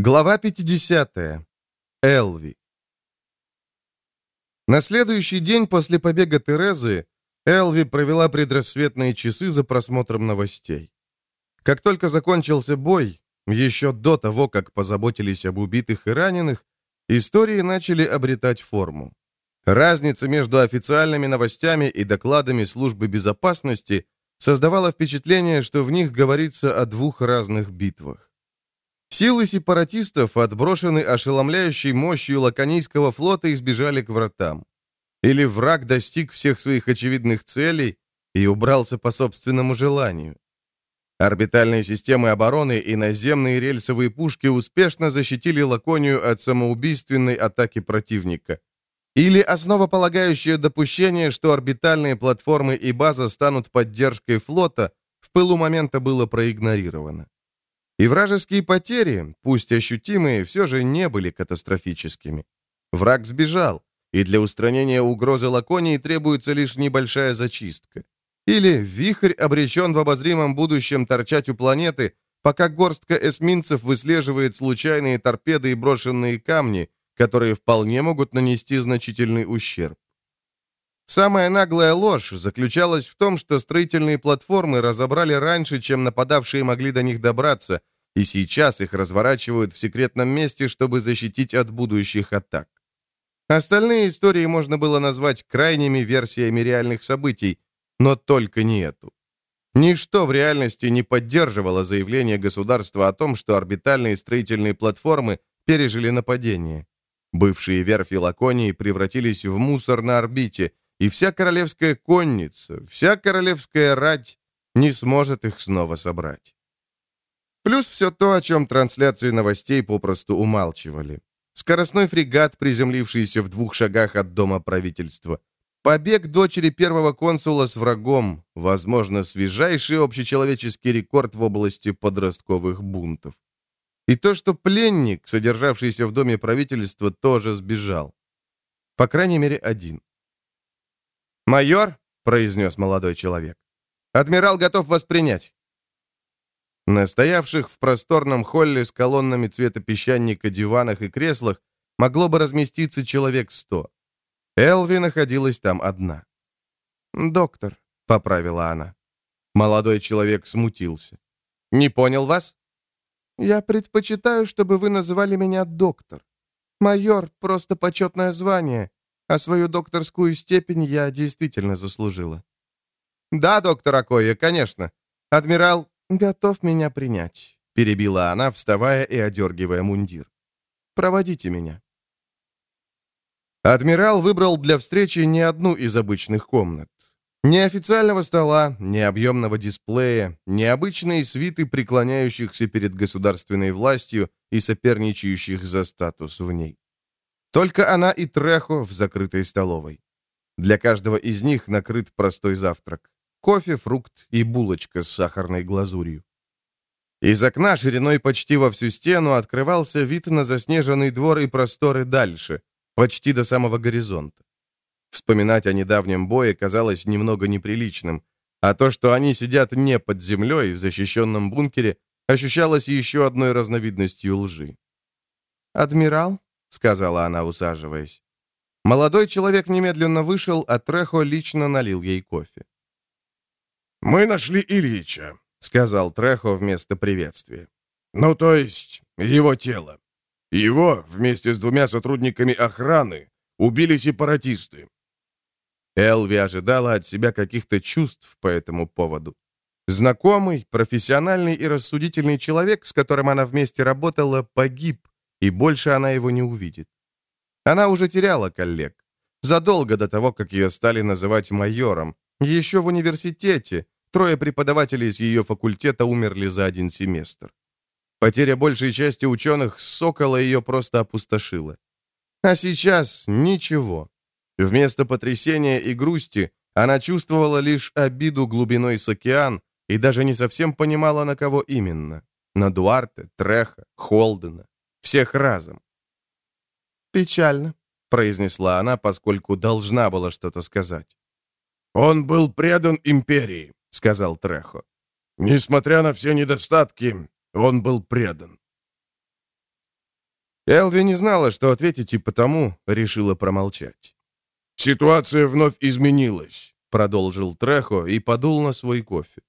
Глава 50. Элви. На следующий день после побега Терезы Элви провела предрассветные часы за просмотром новостей. Как только закончился бой, еще до того, как позаботились об убитых и раненых, истории начали обретать форму. Разница между официальными новостями и докладами службы безопасности создавала впечатление, что в них говорится о двух разных битвах. Силы сепаратистов, отброшены ошеломляющей мощью Лаконийского флота, избежали к вратам. Или враг достиг всех своих очевидных целей и убрался по собственному желанию. Орбитальные системы обороны и наземные рельсовые пушки успешно защитили Лаконию от самоубийственной атаки противника. Или основополагающее допущение, что орбитальные платформы и база станут поддержкой флота, в пылу момента было проигнорировано. И вражеские потери, пусть ощутимые, все же не были катастрофическими. Враг сбежал, и для устранения угрозы Лаконии требуется лишь небольшая зачистка. Или вихрь обречен в обозримом будущем торчать у планеты, пока горстка эсминцев выслеживает случайные торпеды и брошенные камни, которые вполне могут нанести значительный ущерб. Самая наглая ложь заключалась в том, что строительные платформы разобрали раньше, чем нападавшие могли до них добраться, и сейчас их разворачивают в секретном месте, чтобы защитить от будущих атак. Остальные истории можно было назвать крайними версиями реальных событий, но только не эту. Ничто в реальности не поддерживало заявление государства о том, что орбитальные строительные платформы пережили нападение. Бывшие верфи Лаконии превратились в мусор на орбите, и вся королевская конница, вся королевская рать не сможет их снова собрать. Плюс все то, о чем трансляции новостей попросту умалчивали. Скоростной фрегат, приземлившийся в двух шагах от дома правительства. Побег дочери первого консула с врагом, возможно, свежайший общечеловеческий рекорд в области подростковых бунтов. И то, что пленник, содержавшийся в доме правительства, тоже сбежал. По крайней мере, один. «Майор», — произнес молодой человек, — «адмирал готов вас принять». На стоявших в просторном холле с колоннами цвета песчаника диванах и креслах могло бы разместиться человек сто. Элви находилась там одна. «Доктор», — поправила она. Молодой человек смутился. «Не понял вас?» «Я предпочитаю, чтобы вы называли меня доктор. Майор — просто почетное звание, а свою докторскую степень я действительно заслужила. «Да, доктор Акоя, конечно. Адмирал готов меня принять», — перебила она, вставая и одергивая мундир. «Проводите меня». Адмирал выбрал для встречи не одну из обычных комнат. Ни официального стола, ни объемного дисплея, ни обычной свиты преклоняющихся перед государственной властью и соперничающих за статус в ней. Только она и Трехо в закрытой столовой. Для каждого из них накрыт простой завтрак. Кофе, фрукт и булочка с сахарной глазурью. Из окна шириной почти во всю стену открывался вид на заснеженный двор и просторы дальше, почти до самого горизонта. Вспоминать о недавнем бое казалось немного неприличным, а то, что они сидят не под землей в защищенном бункере, ощущалось еще одной разновидностью лжи. «Адмирал?» — сказала она, усаживаясь. Молодой человек немедленно вышел, а Трехо лично налил ей кофе. «Мы нашли Ильича», — сказал Трехо вместо приветствия. «Ну, то есть, его тело. Его, вместе с двумя сотрудниками охраны, убили сепаратисты». Элви ожидала от себя каких-то чувств по этому поводу. Знакомый, профессиональный и рассудительный человек, с которым она вместе работала, погиб, и больше она его не увидит. Она уже теряла коллег. Задолго до того, как ее стали называть майором. Еще в университете трое преподавателей из ее факультета умерли за один семестр. Потеря большей части ученых с «Сокола» ее просто опустошила. А сейчас ничего. Вместо потрясения и грусти она чувствовала лишь обиду глубиной с океан и даже не совсем понимала, на кого именно. На Дуарте, Треха, Холдена. Всех разом. «Печально», — произнесла она, поскольку должна была что-то сказать. «Он был предан империи», — сказал Трехо. «Несмотря на все недостатки, он был предан». Элви не знала, что ответить, и потому решила промолчать. «Ситуация вновь изменилась», — продолжил Трехо и подул на свой кофе.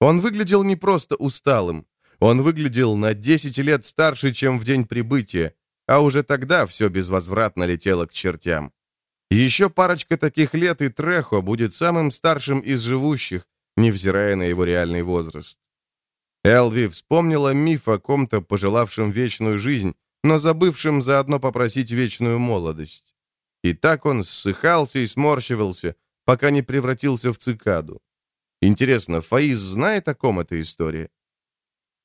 Он выглядел не просто усталым, он выглядел на 10 лет старше, чем в день прибытия, а уже тогда все безвозвратно летело к чертям. Еще парочка таких лет, и Трехо будет самым старшим из живущих, невзирая на его реальный возраст. Элви вспомнила миф о ком-то, пожелавшем вечную жизнь, но забывшим заодно попросить вечную молодость. И так он ссыхался и сморщивался, пока не превратился в цикаду. Интересно, Фаиз знает, о ком эта история?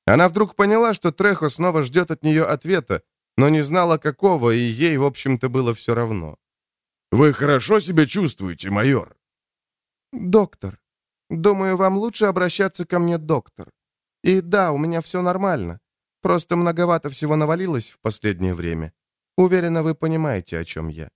Она вдруг поняла, что Трехо снова ждет от нее ответа, но не знала, какого, и ей, в общем-то, было все равно. «Вы хорошо себя чувствуете, майор?» «Доктор. Думаю, вам лучше обращаться ко мне, доктор. И да, у меня все нормально. Просто многовато всего навалилось в последнее время. Уверена, вы понимаете, о чем я».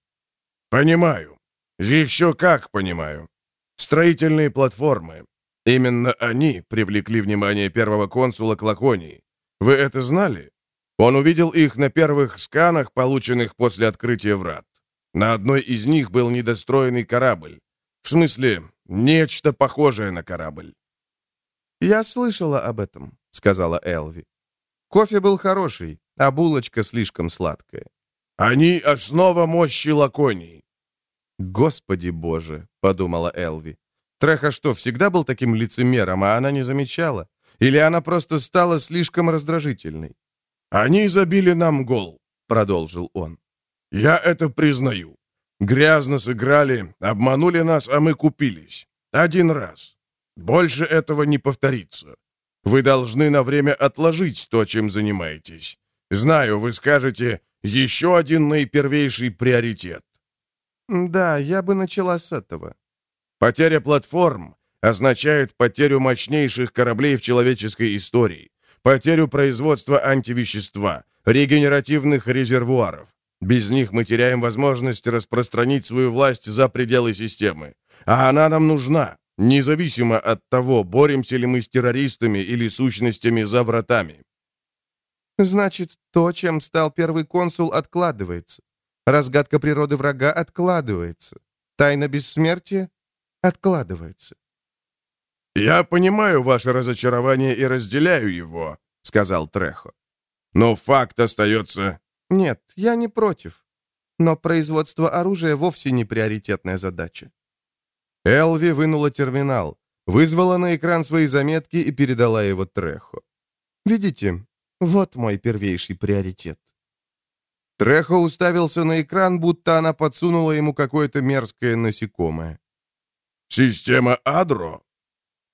«Понимаю. Еще как понимаю. Строительные платформы. Именно они привлекли внимание первого консула к Лаконии. Вы это знали? Он увидел их на первых сканах, полученных после открытия врат. На одной из них был недостроенный корабль. В смысле, нечто похожее на корабль. «Я слышала об этом», — сказала Элви. Кофе был хороший, а булочка слишком сладкая. «Они — основа мощи Лаконии». «Господи боже», — подумала Элви. Треха что, всегда был таким лицемером, а она не замечала? Или она просто стала слишком раздражительной? «Они забили нам гол», — продолжил он. Я это признаю. Грязно сыграли, обманули нас, а мы купились. Один раз. Больше этого не повторится. Вы должны на время отложить то, чем занимаетесь. Знаю, вы скажете, еще один наипервейший приоритет. Да, я бы начала с этого. Потеря платформ означает потерю мощнейших кораблей в человеческой истории, потерю производства антивещества, регенеративных резервуаров, без них мы теряем возможность распространить свою власть за пределы системы. А она нам нужна, независимо от того, боремся ли мы с террористами или сущностями за вратами. Значит, то, чем стал первый консул, откладывается. Разгадка природы врага откладывается. Тайна бессмертия откладывается. «Я понимаю ваше разочарование и разделяю его», — сказал Трехо. «Но факт остается нет, я не против. Но производство оружия вовсе не приоритетная задача. Элви вынула терминал, вызвала на экран свои заметки и передала его Трехо. «Видите, вот мой первейший приоритет». Трехо уставился на экран, будто она подсунула ему какое-то мерзкое насекомое. «Система Адро?»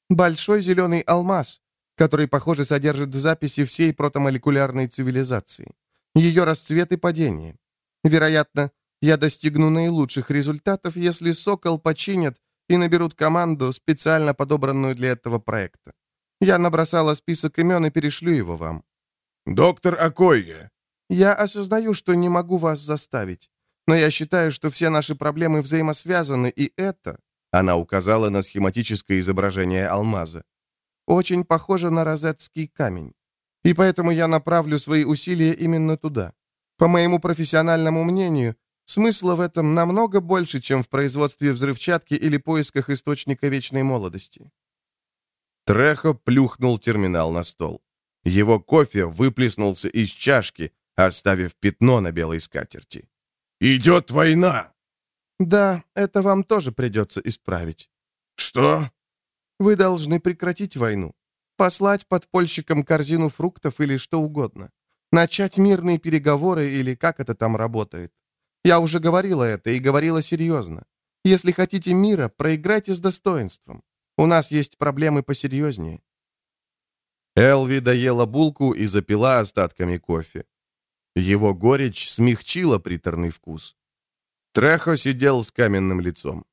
«Большой зеленый алмаз, который, похоже, содержит записи всей протомолекулярной цивилизации ее расцвет и падение. Вероятно, я достигну наилучших результатов, если «Сокол» починят и наберут команду, специально подобранную для этого проекта. Я набросала список имен и перешлю его вам. «Доктор Акойе». «Я осознаю, что не могу вас заставить, но я считаю, что все наши проблемы взаимосвязаны, и это...» Она указала на схематическое изображение алмаза. «Очень похоже на розетский камень. И поэтому я направлю свои усилия именно туда. По моему профессиональному мнению, смысла в этом намного больше, чем в производстве взрывчатки или поисках источника вечной молодости. Трехо плюхнул терминал на стол. Его кофе выплеснулся из чашки, оставив пятно на белой скатерти. «Идет война!» «Да, это вам тоже придется исправить». «Что?» «Вы должны прекратить войну. Послать подпольщикам корзину фруктов или что угодно. Начать мирные переговоры или как это там работает. Я уже говорила это и говорила серьезно. Если хотите мира, проиграйте с достоинством. У нас есть проблемы посерьезнее. Элви доела булку и запила остатками кофе. Его горечь смягчила приторный вкус. Трехо сидел с каменным лицом.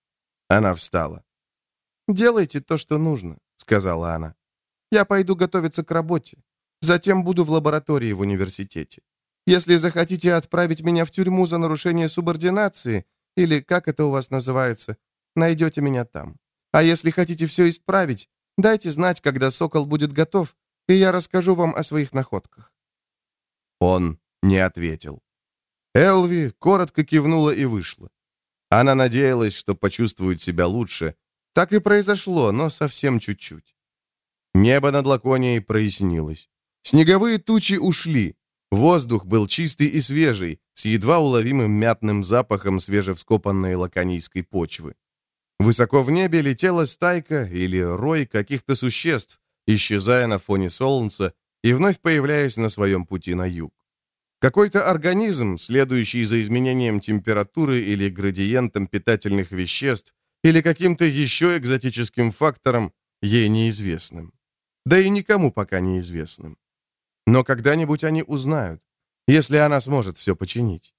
Она встала. «Делайте то, что нужно», — сказала она. Я пойду готовиться к работе. Затем буду в лаборатории в университете. Если захотите отправить меня в тюрьму за нарушение субординации, или как это у вас называется, найдете меня там. А если хотите все исправить, дайте знать, когда «Сокол» будет готов, и я расскажу вам о своих находках». Он не ответил. Элви коротко кивнула и вышла. Она надеялась, что почувствует себя лучше. Так и произошло, но совсем чуть-чуть. Небо над Лаконией прояснилось. Снеговые тучи ушли. Воздух был чистый и свежий, с едва уловимым мятным запахом свежевскопанной лаконийской почвы. Высоко в небе летела стайка или рой каких-то существ, исчезая на фоне солнца и вновь появляясь на своем пути на юг. Какой-то организм, следующий за изменением температуры или градиентом питательных веществ, или каким-то еще экзотическим фактором, ей неизвестным. Да и никому пока неизвестным. Но когда-нибудь они узнают, если она сможет все починить.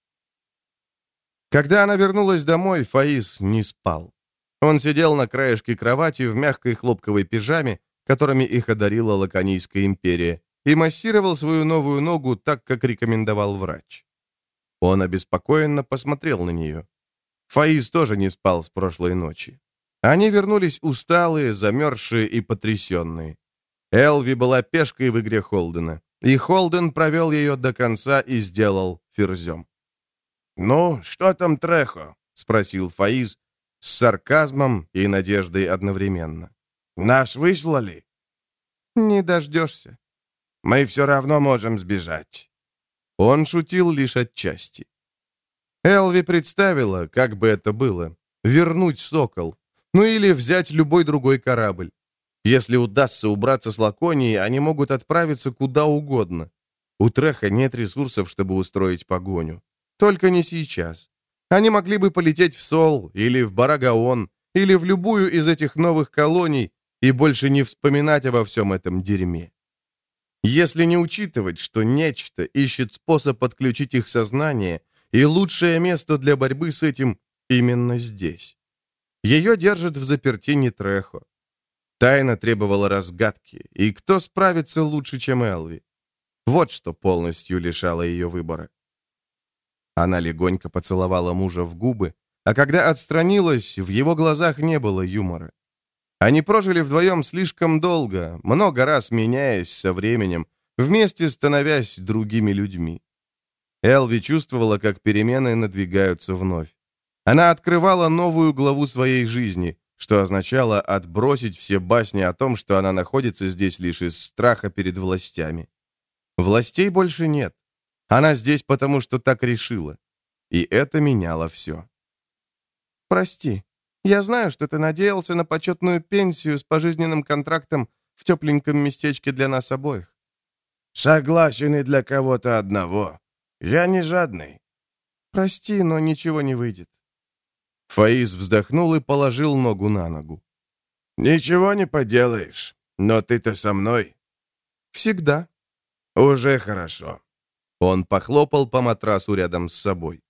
Когда она вернулась домой, Фаис не спал. Он сидел на краешке кровати в мягкой хлопковой пижаме, которыми их одарила Лаконийская империя, и массировал свою новую ногу так, как рекомендовал врач. Он обеспокоенно посмотрел на нее. Фаиз тоже не спал с прошлой ночи. Они вернулись усталые, замерзшие и потрясенные. Элви была пешкой в игре Холдена, и Холден провел ее до конца и сделал ферзем. «Ну, что там Трехо?» — спросил Фаиз с сарказмом и надеждой одновременно. «Нас выслали?» «Не дождешься», мы все равно можем сбежать». Он шутил лишь отчасти. Элви представила, как бы это было. Вернуть «Сокол». Ну или взять любой другой корабль. Если удастся убраться с Лаконии, они могут отправиться куда угодно. У Треха нет ресурсов, чтобы устроить погоню. Только не сейчас. Они могли бы полететь в Сол, или в Барагаон, или в любую из этих новых колоний и больше не вспоминать обо всем этом дерьме. Если не учитывать, что нечто ищет способ подключить их сознание, и лучшее место для борьбы с этим именно здесь. Ее держит в заперти Нитрехо. Тайна требовала разгадки, и кто справится лучше, чем Элви? Вот что полностью лишало ее выбора. Она легонько поцеловала мужа в губы, а когда отстранилась, в его глазах не было юмора. Они прожили вдвоем слишком долго, много раз меняясь со временем, вместе становясь другими людьми. Элви чувствовала, как перемены надвигаются вновь. Она открывала новую главу своей жизни, что означало отбросить все басни о том, что она находится здесь лишь из страха перед властями. Властей больше нет. Она здесь потому, что так решила. И это меняло все. «Прости», я знаю, что ты надеялся на почетную пенсию с пожизненным контрактом в тепленьком местечке для нас обоих». «Согласен и для кого-то одного. Я не жадный». «Прости, но ничего не выйдет». Фаиз вздохнул и положил ногу на ногу. «Ничего не поделаешь, но ты-то со мной». «Всегда». «Уже хорошо». Он похлопал по матрасу рядом с собой.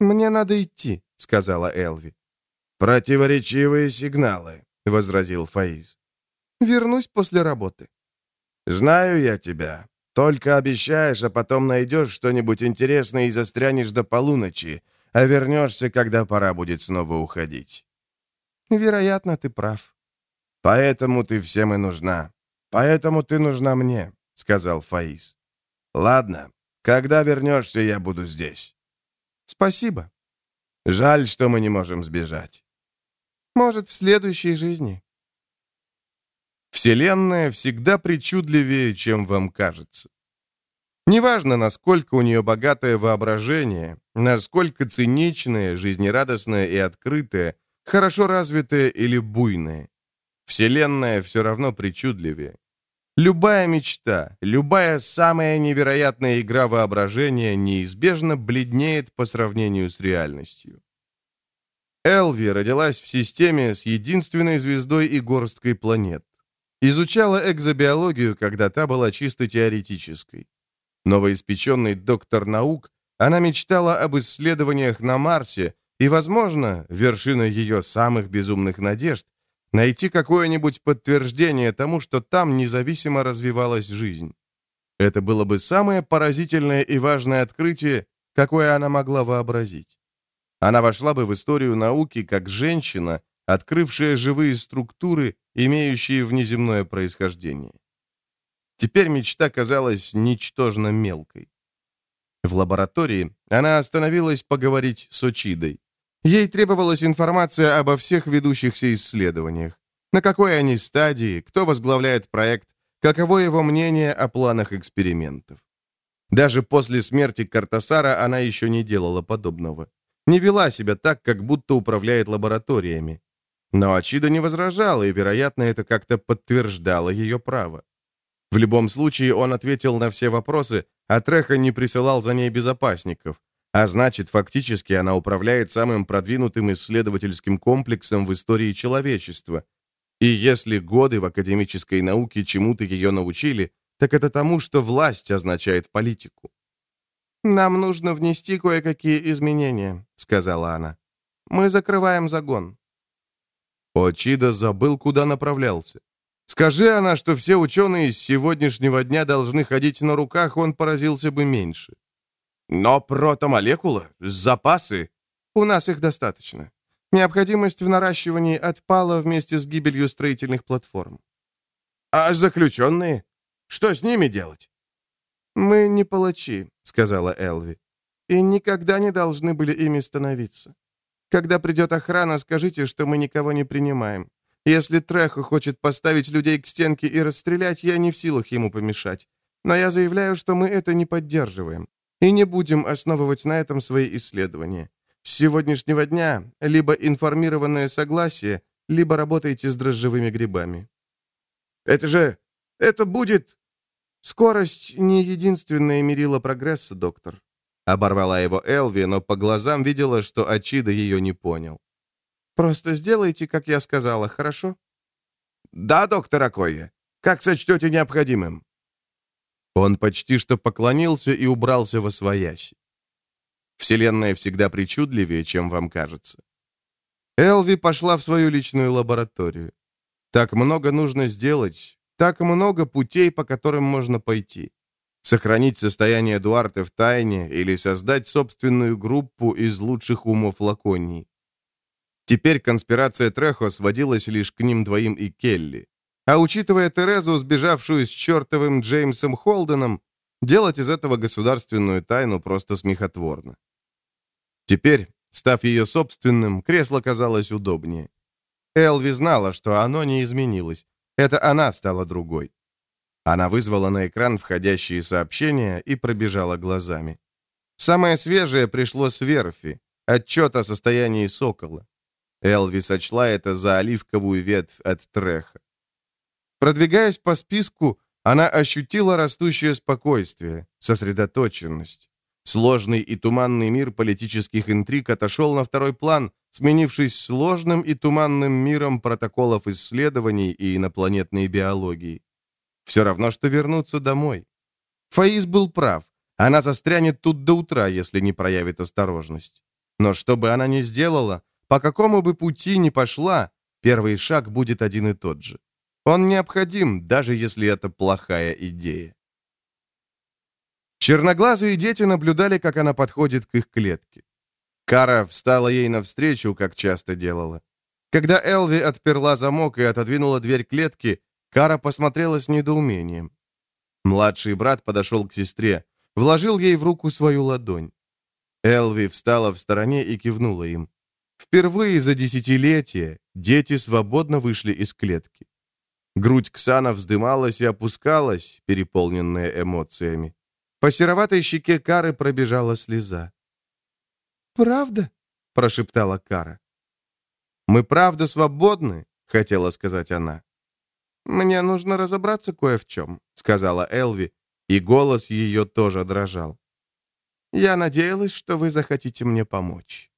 «Мне надо идти», — сказала Элви. «Противоречивые сигналы», — возразил Фаиз. «Вернусь после работы». «Знаю я тебя. Только обещаешь, а потом найдешь что-нибудь интересное и застрянешь до полуночи, а вернешься, когда пора будет снова уходить». «Вероятно, ты прав». «Поэтому ты всем и нужна. Поэтому ты нужна мне», — сказал Фаиз. «Ладно, когда вернешься, я буду здесь». «Спасибо». «Жаль, что мы не можем сбежать». Может, в следующей жизни. Вселенная всегда причудливее, чем вам кажется. Неважно, насколько у нее богатое воображение, насколько циничное, жизнерадостное и открытое, хорошо развитое или буйное. Вселенная все равно причудливее. Любая мечта, любая самая невероятная игра воображения неизбежно бледнеет по сравнению с реальностью. Элви родилась в системе с единственной звездой и горсткой планет. Изучала экзобиологию, когда та была чисто теоретической. Новоиспеченный доктор наук, она мечтала об исследованиях на Марсе и, возможно, вершина ее самых безумных надежд — найти какое-нибудь подтверждение тому, что там независимо развивалась жизнь. Это было бы самое поразительное и важное открытие, какое она могла вообразить. Она вошла бы в историю науки как женщина, открывшая живые структуры, имеющие внеземное происхождение. Теперь мечта казалась ничтожно мелкой. В лаборатории она остановилась поговорить с Очидой. Ей требовалась информация обо всех ведущихся исследованиях. На какой они стадии, кто возглавляет проект, каково его мнение о планах экспериментов. Даже после смерти Картасара она еще не делала подобного. Не вела себя так, как будто управляет лабораториями. Но Ачида не возражала, и, вероятно, это как-то подтверждало ее право. В любом случае, он ответил на все вопросы, а Треха не присылал за ней безопасников. А значит, фактически она управляет самым продвинутым исследовательским комплексом в истории человечества. И если годы в академической науке чему-то ее научили, так это тому, что власть означает политику. «Нам нужно внести кое-какие изменения», — сказала она. «Мы закрываем загон». Очида забыл, куда направлялся. Скажи она, что все ученые с сегодняшнего дня должны ходить на руках, он поразился бы меньше. Но протомолекула? Запасы? У нас их достаточно. Необходимость в наращивании отпала вместе с гибелью строительных платформ. А заключенные? Что с ними делать? «Мы не палачи», — сказала Элви, «и никогда не должны были ими становиться. Когда придет охрана, скажите, что мы никого не принимаем. Если Трехо хочет поставить людей к стенке и расстрелять, я не в силах ему помешать. Но я заявляю, что мы это не поддерживаем. И не будем основывать на этом свои исследования. С сегодняшнего дня либо информированное согласие, либо работайте с дрожжевыми грибами. Это же... это будет... Скорость не единственное мерило прогресса, доктор. Оборвала его Элви, но по глазам видела, что Ачида ее не понял. Просто сделайте, как я сказала, хорошо? Да, доктор Акоя. Как сочтете необходимым. Он почти что поклонился и убрался во свояси. Вселенная всегда причудливее, чем вам кажется. Элви пошла в свою личную лабораторию. Так много нужно сделать, так много путей, по которым можно пойти. Сохранить состояние Дуарте в тайне или создать собственную группу из лучших умов Лаконии. Теперь конспирация Трехо сводилась лишь к ним двоим и Келли. А учитывая Терезу, сбежавшую с чертовым Джеймсом Холденом, делать из этого государственную тайну просто смехотворно. Теперь, став ее собственным, кресло казалось удобнее. Элви знала, что оно не изменилось. Это она стала другой. Она вызвала на экран входящие сообщения и пробежала глазами. Самое свежее пришло с верфи. Отчет о состоянии сокола. Элви сочла это за оливковую ветвь от треха. Продвигаясь по списку, она ощутила растущее спокойствие, сосредоточенность. Сложный и туманный мир политических интриг отошел на второй план, сменившись сложным и туманным миром протоколов исследований и инопланетной биологии. Все равно, что вернуться домой. Фаис был прав. Она застрянет тут до утра, если не проявит осторожность. Но что бы она ни сделала, по какому бы пути ни пошла, первый шаг будет один и тот же. Он необходим, даже если это плохая идея. Черноглазые дети наблюдали, как она подходит к их клетке. Кара встала ей навстречу, как часто делала. Когда Элви отперла замок и отодвинула дверь клетки, Кара посмотрела с недоумением. Младший брат подошел к сестре, вложил ей в руку свою ладонь. Элви встала в стороне и кивнула им. Впервые за десятилетия дети свободно вышли из клетки. Грудь Ксана вздымалась и опускалась, переполненная эмоциями. По сероватой щеке Кары пробежала слеза. «Правда?» — прошептала Кара. «Мы правда свободны?» — хотела сказать она. «Мне нужно разобраться кое в чем», — сказала Элви, и голос ее тоже дрожал. «Я надеялась, что вы захотите мне помочь».